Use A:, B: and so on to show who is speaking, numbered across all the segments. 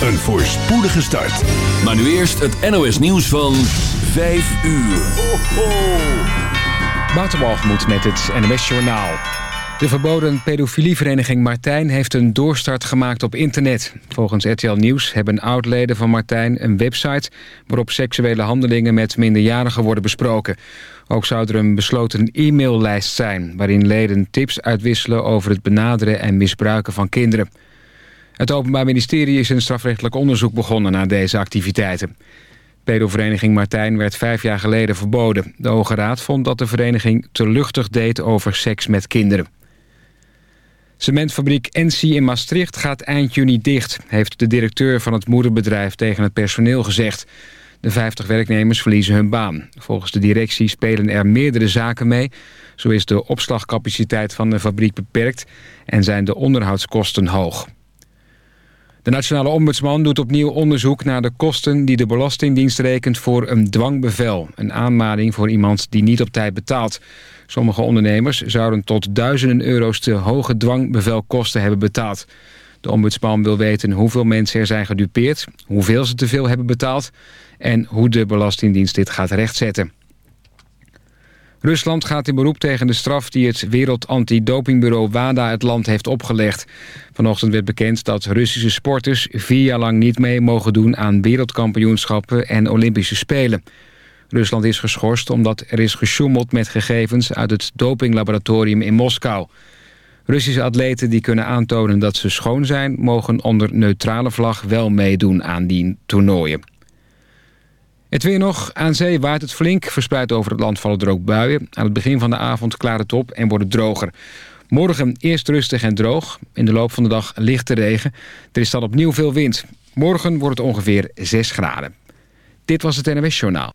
A: een voorspoedige start.
B: Maar nu eerst het NOS nieuws van 5 uur.
C: Waterwalgemoed met het NOS Journaal. De verboden pedofilievereniging Martijn heeft een doorstart gemaakt op internet. Volgens RTL Nieuws hebben oudleden van Martijn een website... waarop seksuele handelingen met minderjarigen worden besproken. Ook zou er een besloten e-maillijst zijn... waarin leden tips uitwisselen over het benaderen en misbruiken van kinderen. Het Openbaar Ministerie is een strafrechtelijk onderzoek begonnen naar deze activiteiten. Pedovereniging Martijn werd vijf jaar geleden verboden. De Hoge Raad vond dat de vereniging te luchtig deed over seks met kinderen. Cementfabriek Ensi in Maastricht gaat eind juni dicht... heeft de directeur van het moederbedrijf tegen het personeel gezegd. De 50 werknemers verliezen hun baan. Volgens de directie spelen er meerdere zaken mee. Zo is de opslagcapaciteit van de fabriek beperkt... en zijn de onderhoudskosten hoog. De Nationale Ombudsman doet opnieuw onderzoek naar de kosten die de Belastingdienst rekent voor een dwangbevel. Een aanmaning voor iemand die niet op tijd betaalt. Sommige ondernemers zouden tot duizenden euro's te hoge dwangbevelkosten hebben betaald. De ombudsman wil weten hoeveel mensen er zijn gedupeerd, hoeveel ze te veel hebben betaald en hoe de Belastingdienst dit gaat rechtzetten. Rusland gaat in beroep tegen de straf die het Wereld Antidopingbureau WADA het land heeft opgelegd. Vanochtend werd bekend dat Russische sporters vier jaar lang niet mee mogen doen aan wereldkampioenschappen en Olympische Spelen. Rusland is geschorst omdat er is gesjoemeld met gegevens uit het dopinglaboratorium in Moskou. Russische atleten die kunnen aantonen dat ze schoon zijn... mogen onder neutrale vlag wel meedoen aan die toernooien. Het weer nog. Aan zee waait het flink. Verspreid over het land vallen er ook buien. Aan het begin van de avond klaart het op en wordt het droger. Morgen eerst rustig en droog. In de loop van de dag lichte regen. Er is dan opnieuw veel wind. Morgen wordt het ongeveer 6 graden. Dit was het NWS Journaal.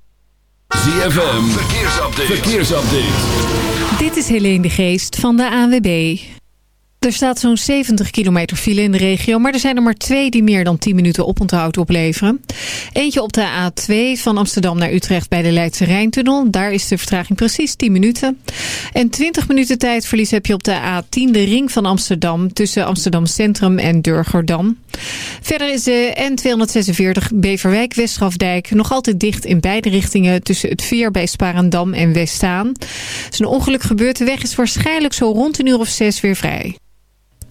B: ZFM. Verkeersupdate. Verkeersupdate.
D: Dit is Helene de Geest van de ANWB. Er staat zo'n 70 kilometer file in de regio... maar er zijn er maar twee die meer dan 10 minuten oponthoud opleveren. Eentje op de A2 van Amsterdam naar Utrecht bij de Leidse Rijntunnel. Daar is de vertraging precies 10 minuten. En 20 minuten tijdverlies heb je op de A10, de ring van Amsterdam... tussen Amsterdam Centrum en Durgerdam. Verder is de N246 Beverwijk-Westgrafdijk nog altijd dicht in beide richtingen... tussen het Veer bij Sparendam en Westaan. Is een ongeluk gebeurd. De weg is waarschijnlijk zo rond een uur of zes weer vrij.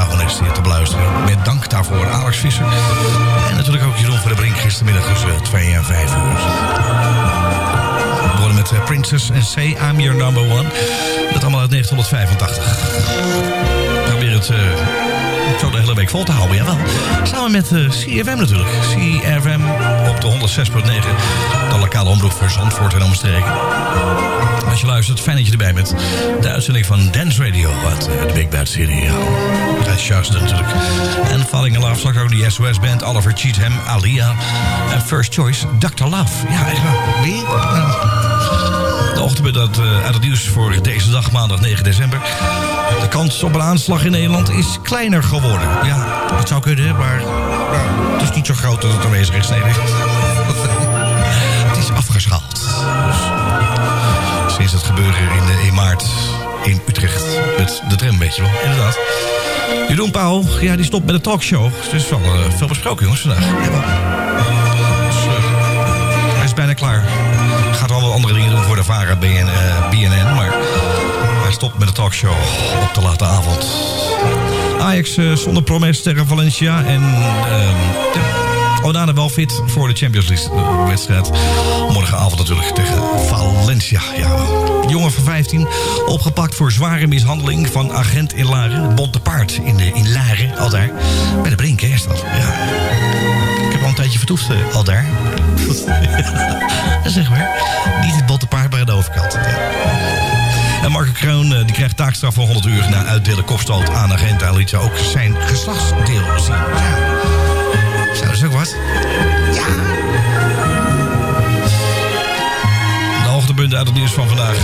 E: De avond te beluisteren. Met dank daarvoor Alex Visser. En natuurlijk ook Jeroen van der Brink gistermiddag tussen 2 en 5 uur. We begonnen met uh, Princess en Say I'm Your Number One. Dat allemaal uit 1985. Het... Uh, zo de hele week vol te houden, jawel. Samen met uh, CFM natuurlijk. CFM op de 106.9. De lokale omroep voor Zandvoort en omstreken. Als je luistert, fijn dat je erbij bent. De uitzending van Dance Radio uit uh, de Big Bad City. Dat is natuurlijk. En Falling in Love, straks ook de SOS Band, Oliver Cheatham, Alia. En First Choice, Dr. Love. Ja, echt. Wie? De ochtend dat, uh, uit het nieuws voor deze dag, maandag 9 december. De kans op een aanslag in Nederland is kleiner geworden. Ja, het zou kunnen, maar het is niet zo groot dat het aanwezig is. Nee, het is afgeschaald. Dus sinds het gebeuren in, in maart in Utrecht met de tram, weet je wel. Inderdaad. Jeroen Pauw, ja, die stopt met de talkshow. Het is wel uh, veel besproken, jongens, vandaag. Ja, dus, hij is bijna klaar. De VARA BN, uh, BNN, maar hij stopt met de talkshow op de late avond. Ajax uh, zonder promes tegen Valencia en... Uh, wel fit voor de Champions League wedstrijd. Morgenavond natuurlijk tegen Valencia. Ja. Jongen van 15 opgepakt voor zware mishandeling van agent in Laren. Bonte paard in, in Laren, al daar. Bij de Brink, hè, is dat. Ja. Een tijdje vertoefd, uh, al daar. zeg maar. Niet het bonte paard, aan de overkant. Ja. En Marco Kroon uh, die krijgt taakstraf van 100 uur na uitdelen kopstoot aan agent. Hij liet ook zijn geslachtsdeel zien. Ja. Zo, dat ook wat. Ja. De hoogtepunten uit het nieuws van vandaag.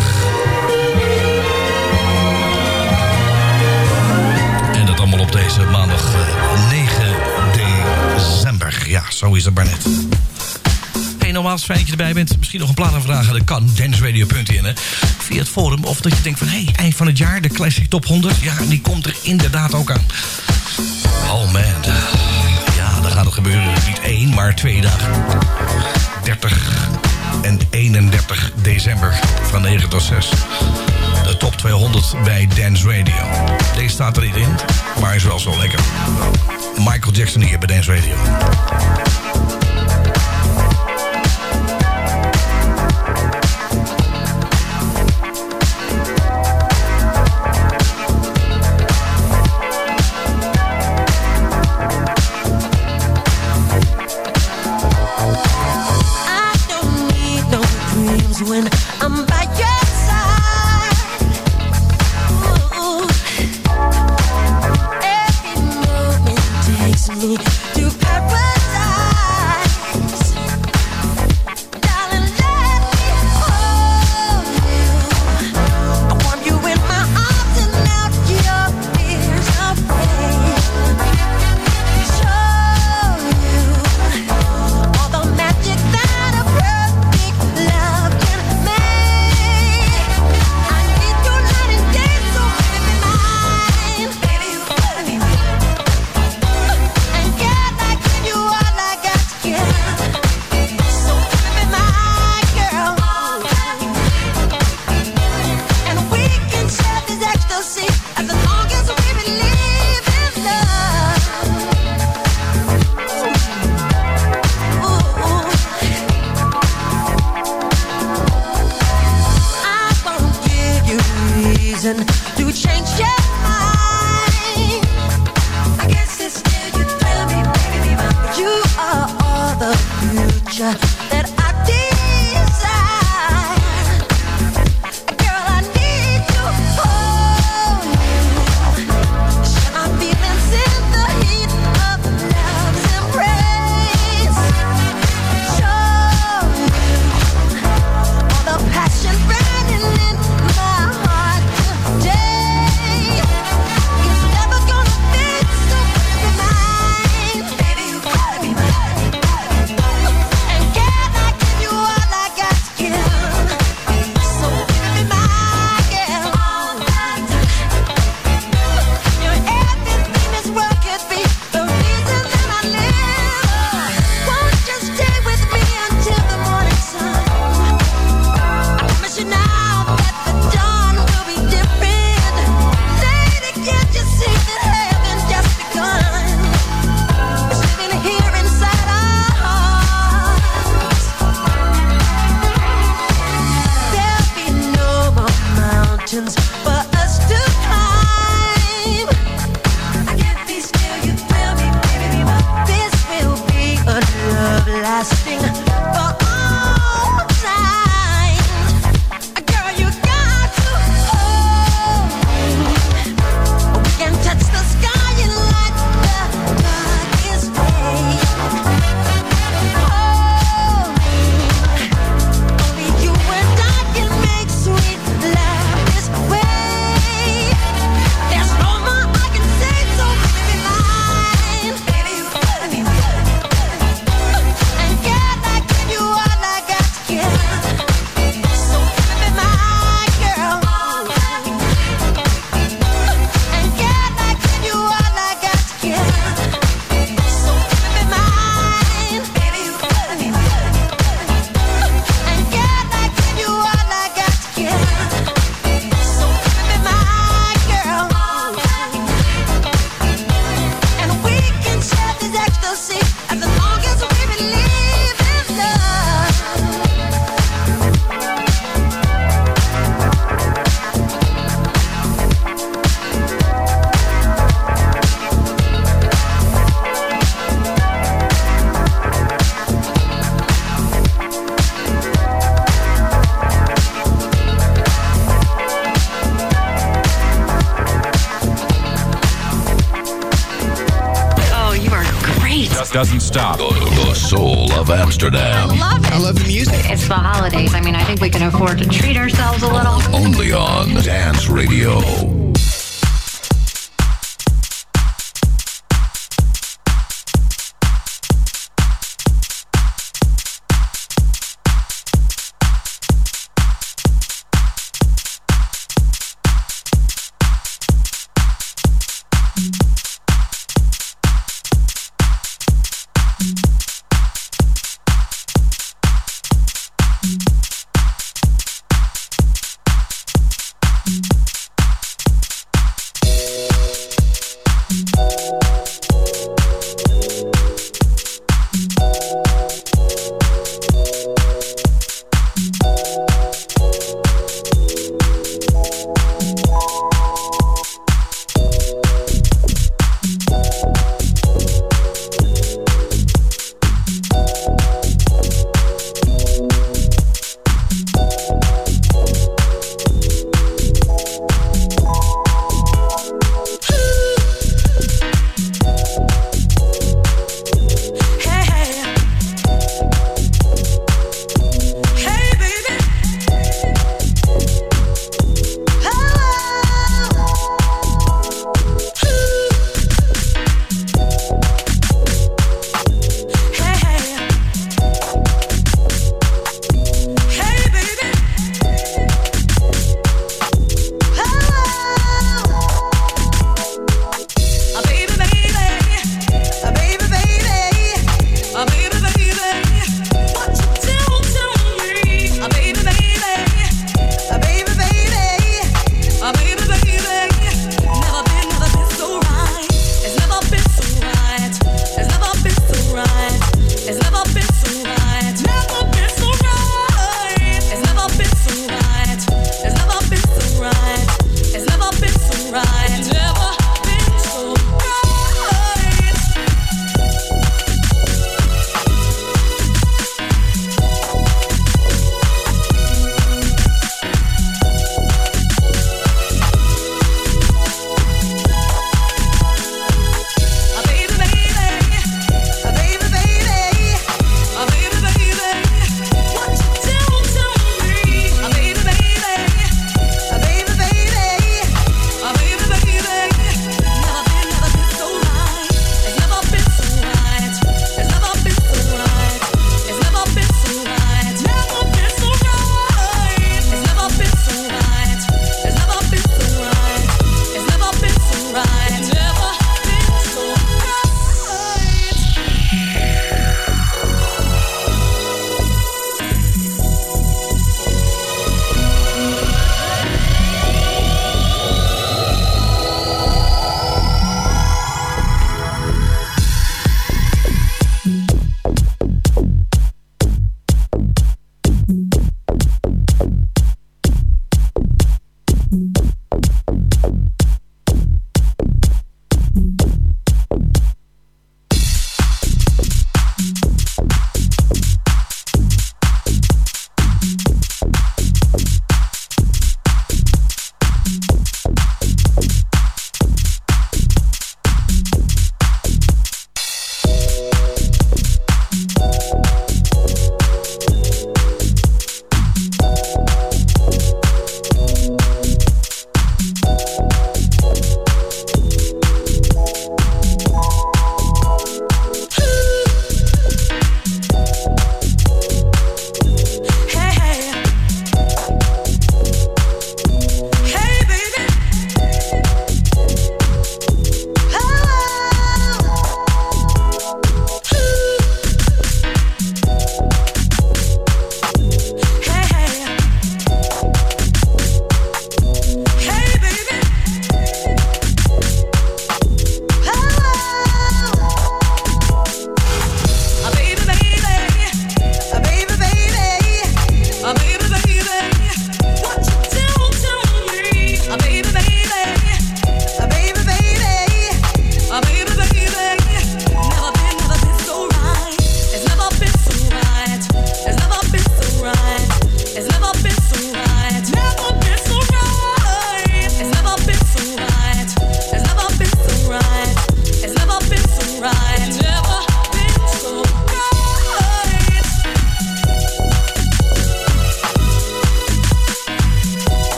E: En dat allemaal op deze maandag uh, 9 december. Ja, zo is het maar net. Hey, nogmaals, fijn dat je erbij bent. Misschien nog een plaat aanvragen. Dat kan danceradio.in via het forum. Of dat je denkt van, hé, hey, eind van het jaar, de Classic Top 100. Ja, die komt er inderdaad ook aan. Oh man, ja, dan gaat het gebeuren. Niet één, maar twee dagen. 30 en 31 december van 9 tot 6. De top 200 bij Dance Radio. Deze staat er niet in, maar is wel zo lekker. Michael Jackson hier bij Dance Radio.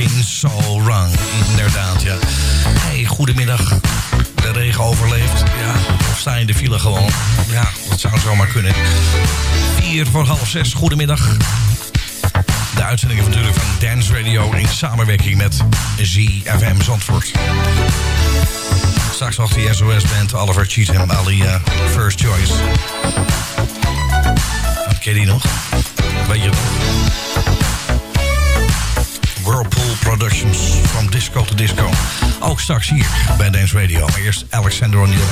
F: In So
G: Wrong. Inderdaad, ja. Hey, goedemiddag. De regen overleeft. Ja, of sta in de file gewoon. Ja, dat zou zomaar kunnen. Vier voor half zes. Goedemiddag. De uitzending is natuurlijk van Dance Radio in samenwerking met ZFM Zandvoort. Straks achter die SOS-band Oliver Cheatham, Ali eh, First Choice. Ken je die nog? Weet je Whirlpool Productions. from disco to disco. Ook straks hier bij Dance Radio. Maar eerst
E: Alexander O'Neill.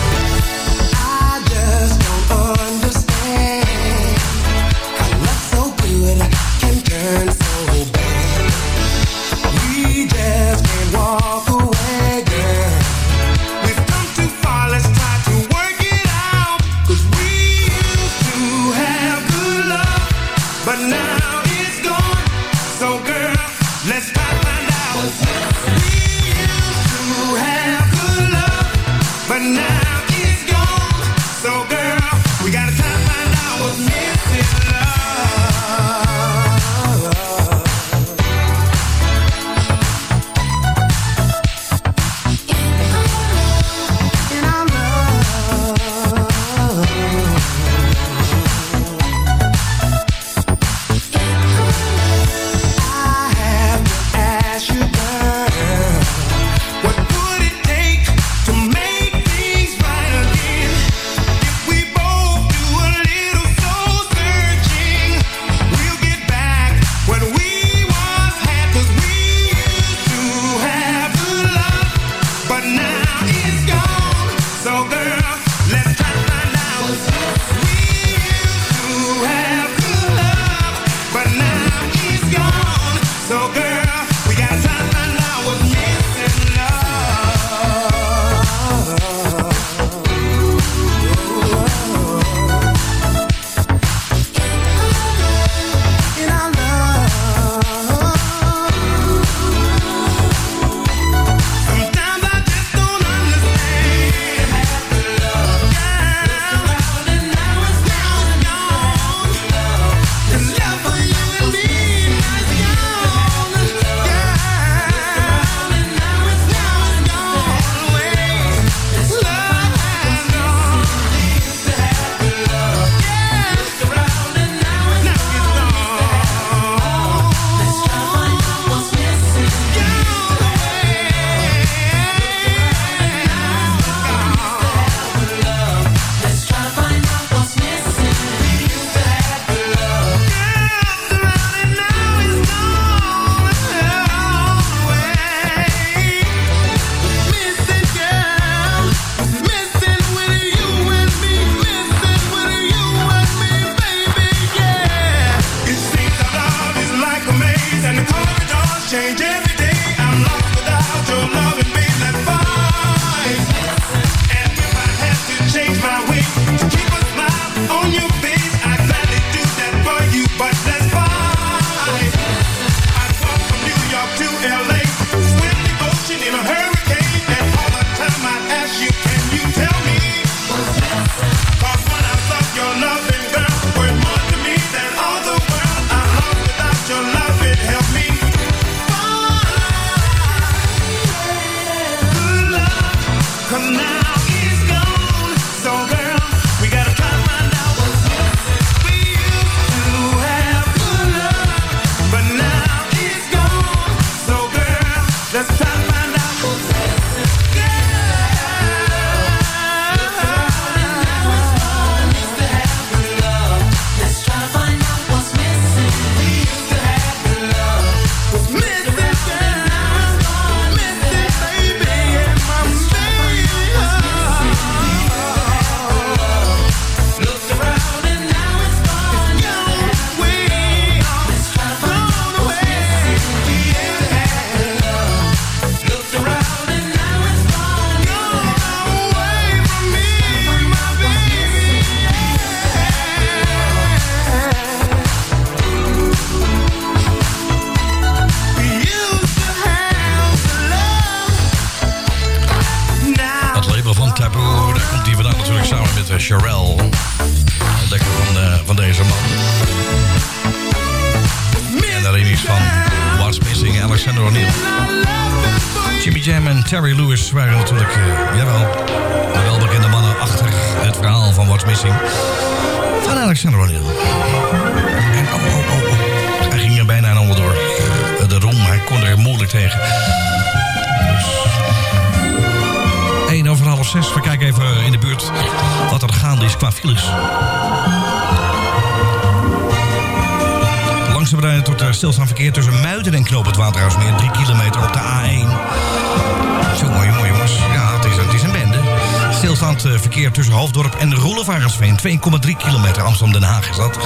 E: Tussen Hoofddorp en Roelevarensveen. 2,3 kilometer. Amsterdam-Den Haag is dat.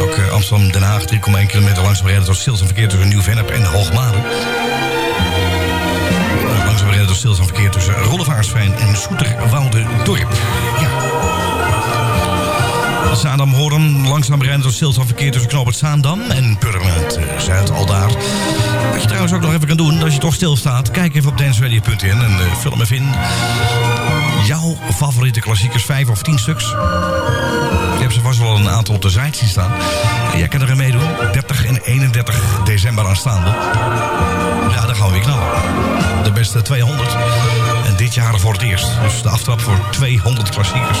E: Ook eh, Amsterdam-Den Haag 3,1 kilometer langzaam rijden tot stilstaand verkeer tussen Nieuw-Vennep en Hoogmade. Langzaam rijden tot stilstaand verkeer tussen Rollevaarsveen en Zoeterwoude-dorp. Ja. Zaandam Hoorn, langzaam rijden tot stilstaand verkeer tussen Knoop het Zaandam en Purmerend eh, Zuid al daar. Wat je trouwens ook nog even kan doen, als je toch stilstaat, kijk even op danceradio.nl en eh, vul hem even in. Jouw favoriete klassiekers, vijf of tien stuks. Je hebt ze vast wel een aantal op de site zien staan. Jij kan er meedoen. 30 en 31 december aanstaande. Ja, dan gaan we weer knallen. De beste 200. En dit jaar voor het eerst. Dus de aftrap voor 200 klassiekers.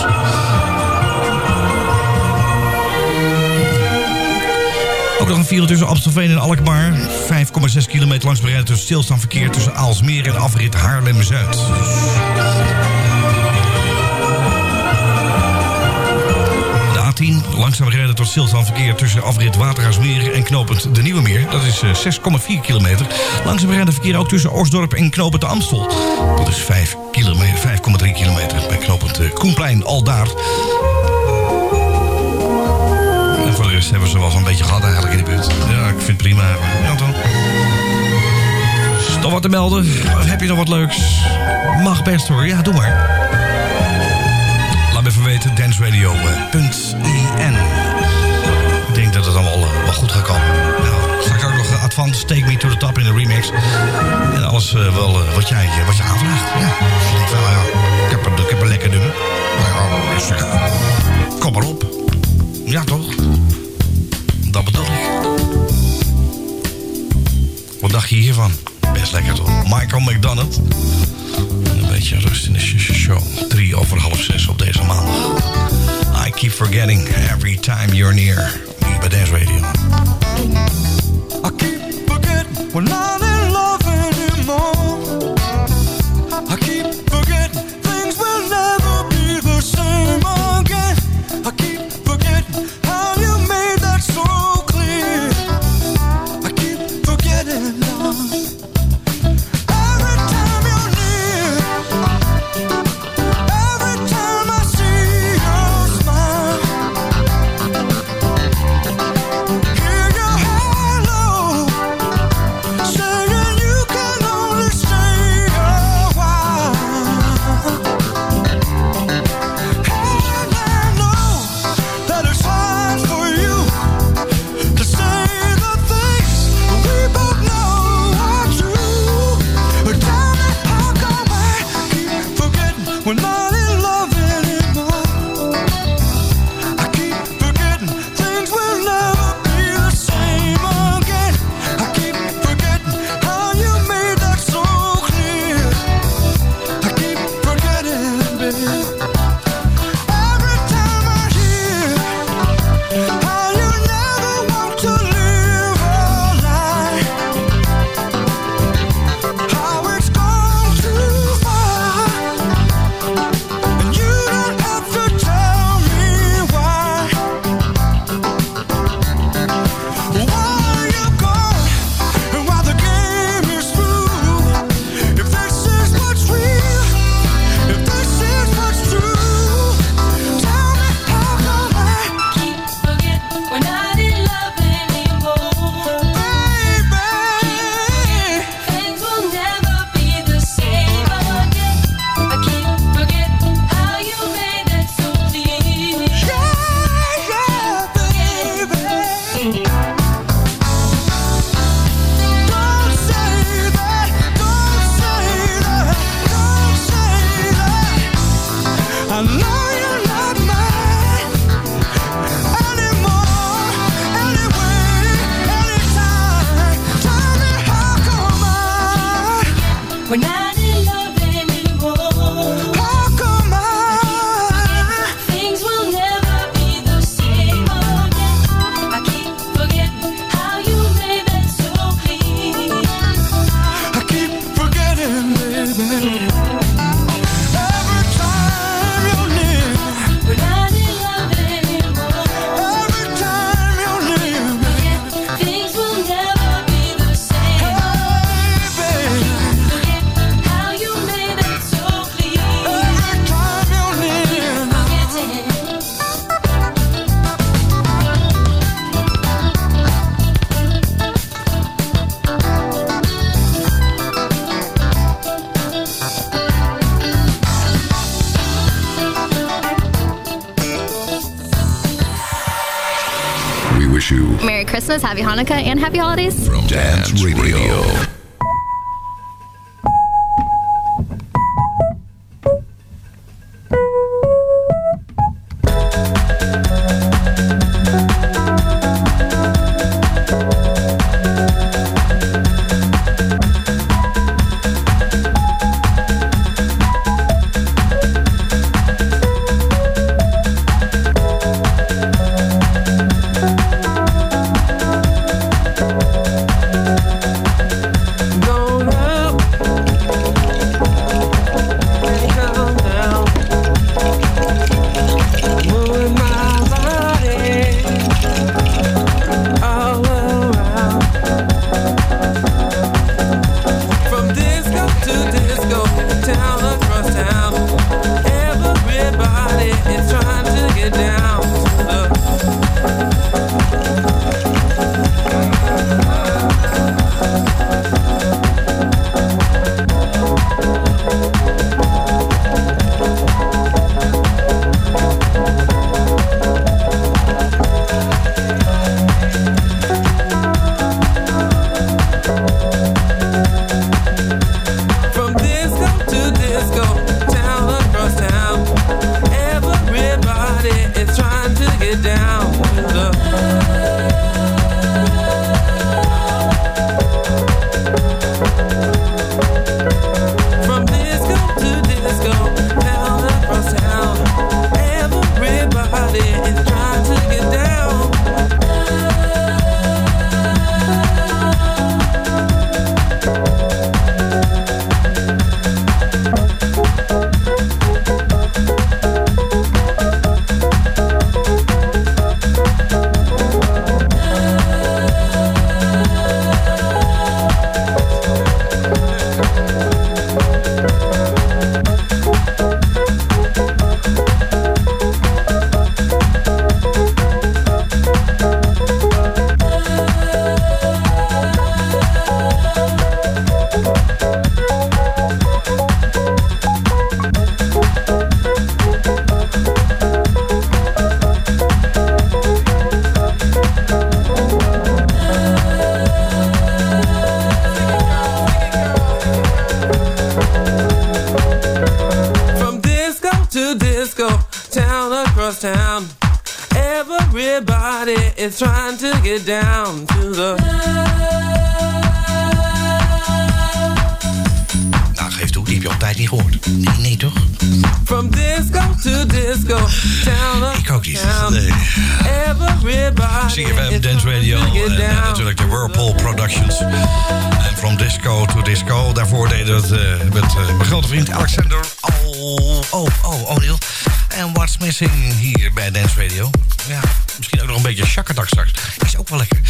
E: Ook nog een file tussen Amstelveen en Alkmaar. 5,6 kilometer langs bereiden tussen stilstaand verkeer tussen Aalsmeer en afrit Haarlem-Zuid. Langzaam rijden tot stilstaand verkeer tussen afrit Waterhuismeer en knopend De Nieuwe Meer. Dat is eh, 6,4 kilometer. Langzaam rijden verkeer ook tussen Osdorp en knopend De Amstel. Dat is 5 kilometer, 5,3 kilometer bij knopend eh, Koenplein, al daar. En voor de rest hebben ze wel zo'n beetje gehad eigenlijk in de buurt. Ja, ik vind het prima. Ja, nog wat te melden? Heb je nog wat leuks? Mag best hoor. Ja, doe maar. Laat me even weten. danceradio.in Ik denk dat het allemaal eh, wel goed gaat komen. Nou, straks ook nog eh, Advance Take Me to the Top in de remix. En alles eh, wel wat, jij, wat je aanvraagt. Ja. Ik nou ja, ik heb, een, ik heb een lekker nummer. Ja, dus, eh, kom maar op. Ja, toch? Dat bedoel ik. Wat dacht je hiervan? Best lekker toch? Michael McDonald. Een beetje rust in de sh- sh- show. Drie over half zes op deze maandag. I keep forgetting every time you're near. Dance Radio.
H: I keep forgetting we're not
I: artists
J: from Dance Radio.
E: Vriend Alexander. Oh, oh, oh, O'Neill. En What's Missing hier bij Dance Radio. Ja, misschien ook nog een beetje shakkerdak straks. Is ook wel lekker.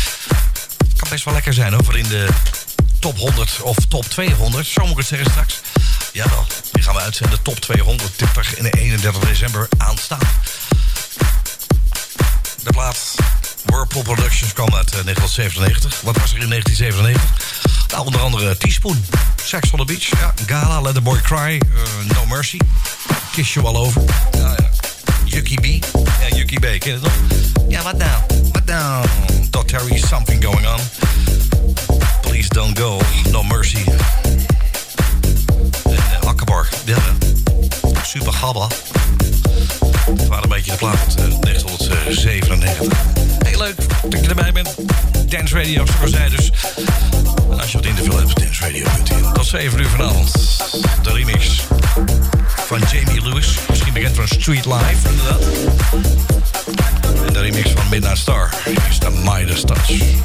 E: Kan best wel lekker zijn hoor, voor in de top 100 of top 200. Zo moet ik het zeggen straks. Jawel, die gaan we uitzenden. Top 200, 30 en 31 december aanstaan. De plaat Whirlpool Productions kwam uit eh, 1997. Wat was er in 1997? Nou, onder andere Teaspoon, Sex on the Beach, ja, Gala, Let the Boy Cry, eh, No Mercy, Kiss You All Over. Ja, ja. Yucky B. Ja, Yucky B, ken je het nog? Ja, wat nou? Wat nou? Dot Terry, Something Going On. Please Don't Go, No Mercy. En uh, ja. Super Gabba. Het waren een beetje de plaat uit eh, 1997. Heel leuk dat je erbij bent. Dance Radio, zoals zij dus. En als je wat interview hebt, danceradio.nl. Is 7 uur vanavond. De remix van Jamie Lewis. Misschien bekend van Street Life, inderdaad. En de remix van Midnight Star is de Midas Touch.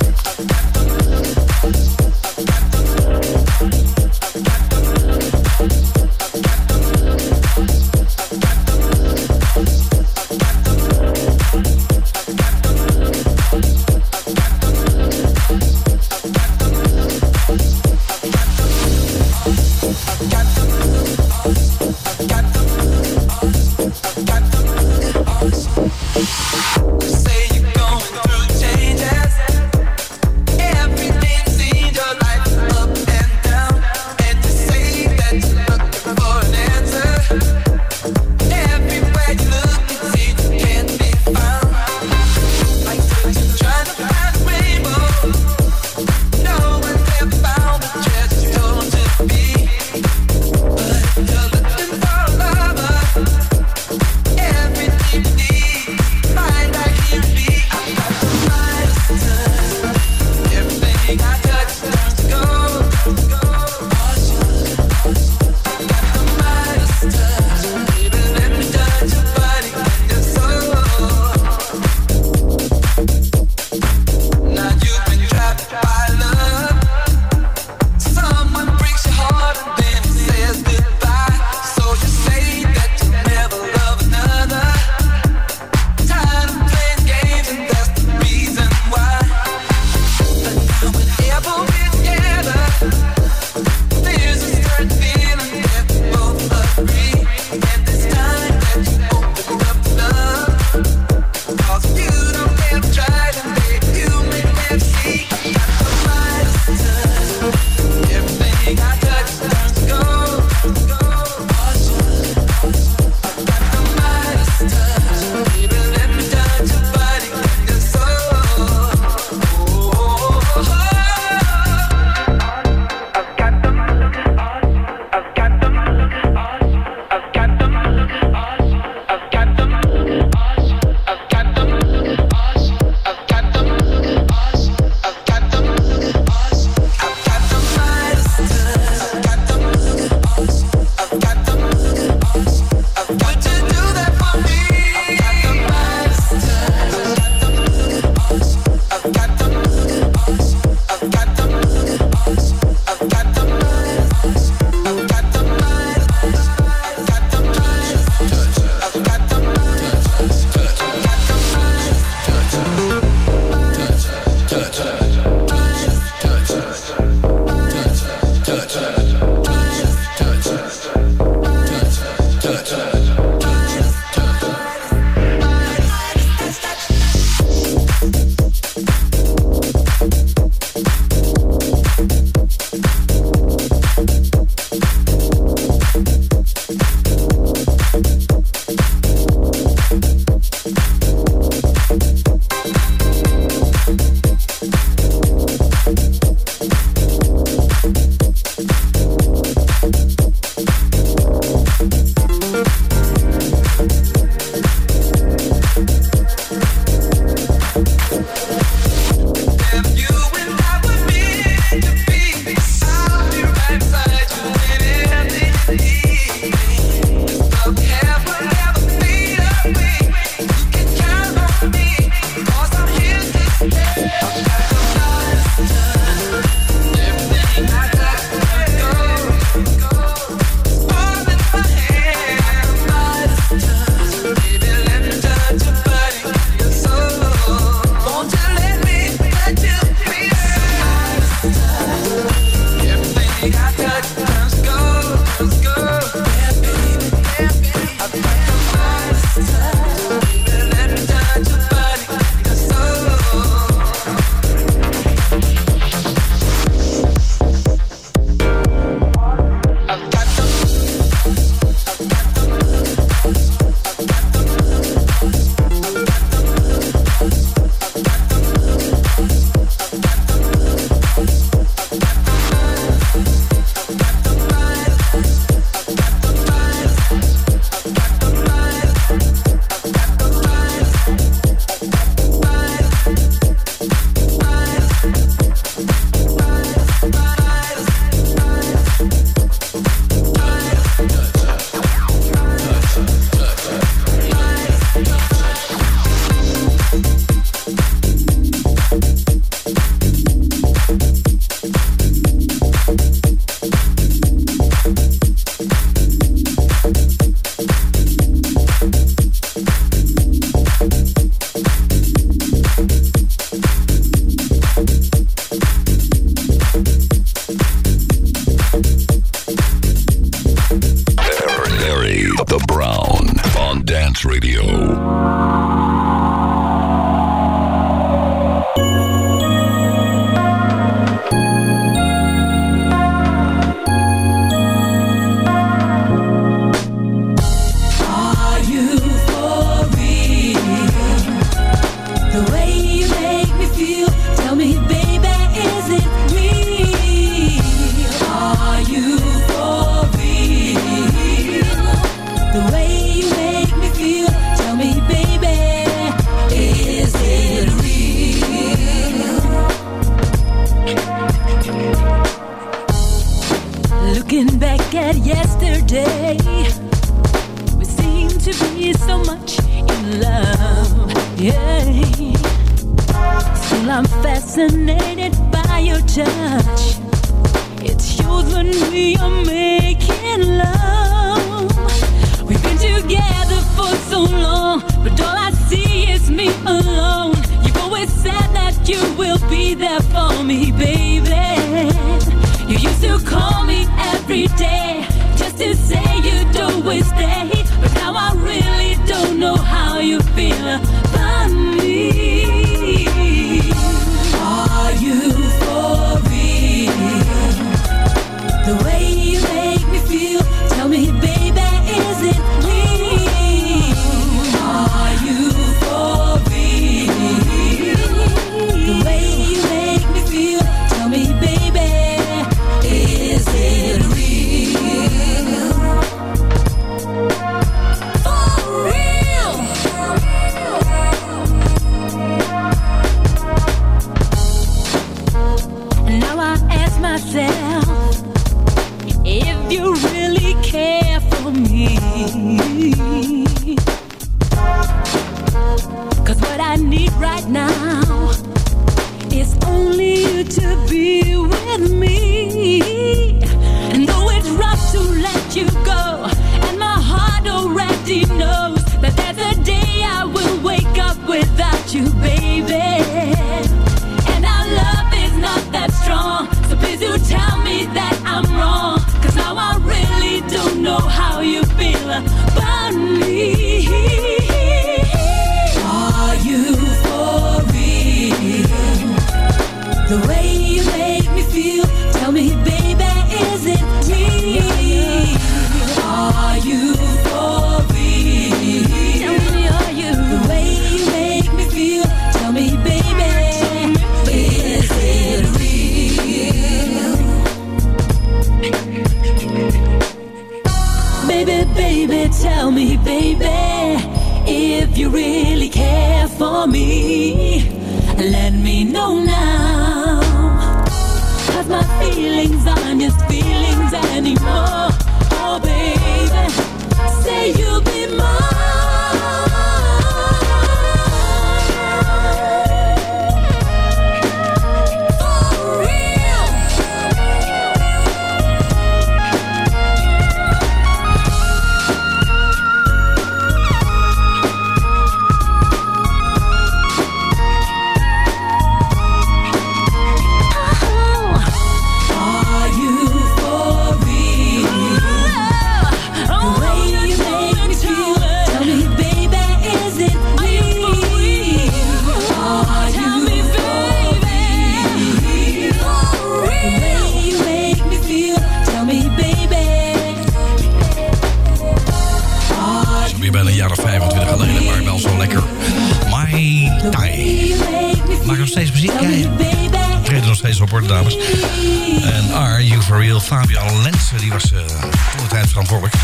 E: Fabian Lensen, die was uh, de tijd verantwoordelijk.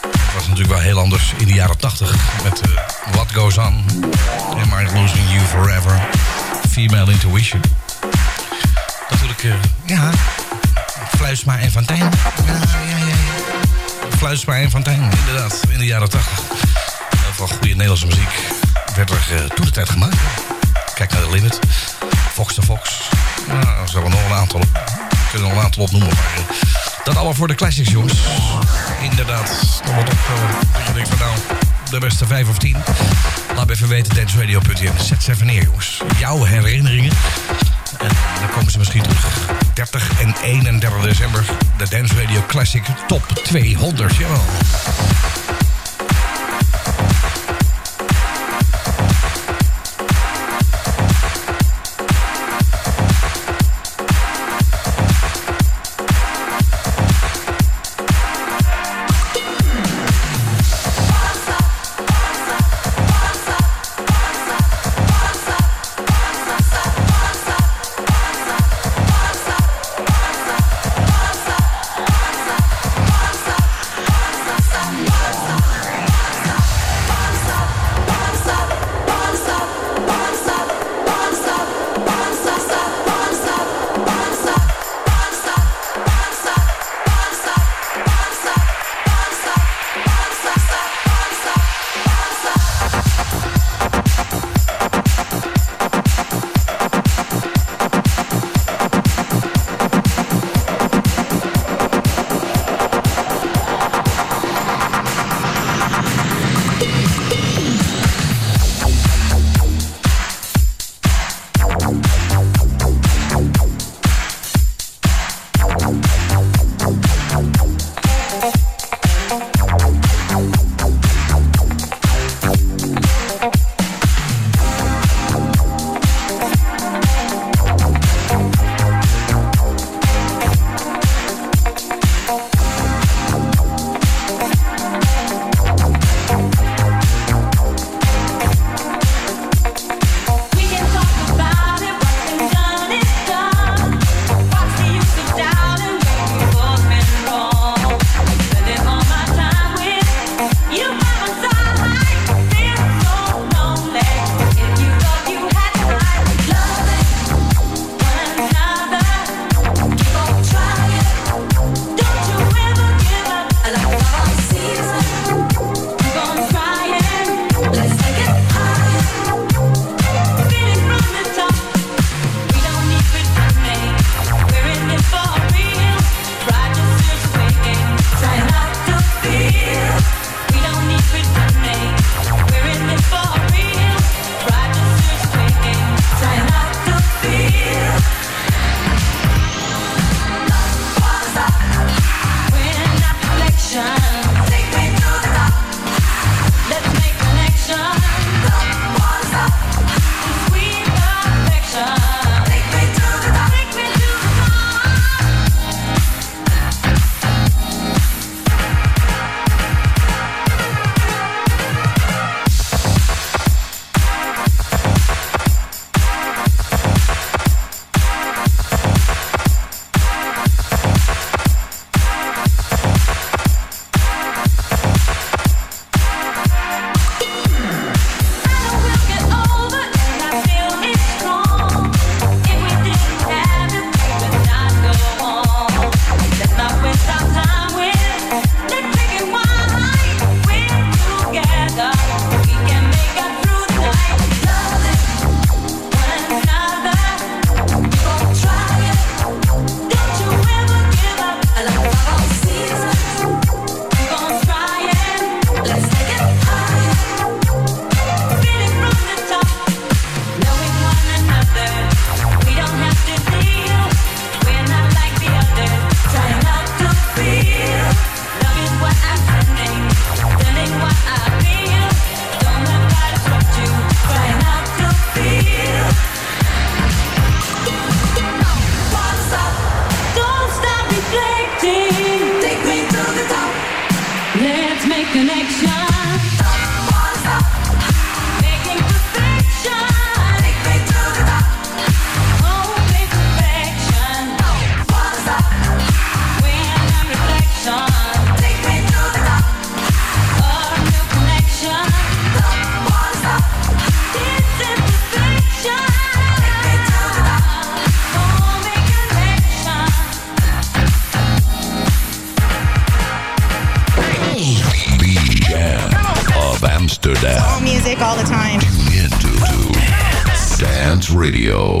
E: Het was natuurlijk wel heel anders in de jaren 80 met eh, What Goes On. Am I Losing You Forever? Female Intuition. Natuurlijk, uh, ja, Fluisma en Fantijn. Ja, ja, Fluisma en Fantijn, inderdaad, in de jaren 80. Heel veel goede Nederlandse muziek werd er uh, toen de tijd gemaakt. Kijk naar de Limit, Fox de Fox. Nou, zijn nog een aantal kunnen er een aantal opnoemen. Maar dat allemaal voor de classics, jongens. Inderdaad, dan wordt op. Eh, dat ik denk van nou, de beste 5 of 10. Laat me even weten, danceradio.nl. Zet ze even neer, jongens. Jouw herinneringen. En dan komen ze misschien terug. 30 en 31 december, de Dance Radio Classic Top 200. Jawel.
G: Amsterdam.
K: It's all music all the time.
G: Tune in to, to Dance Radio.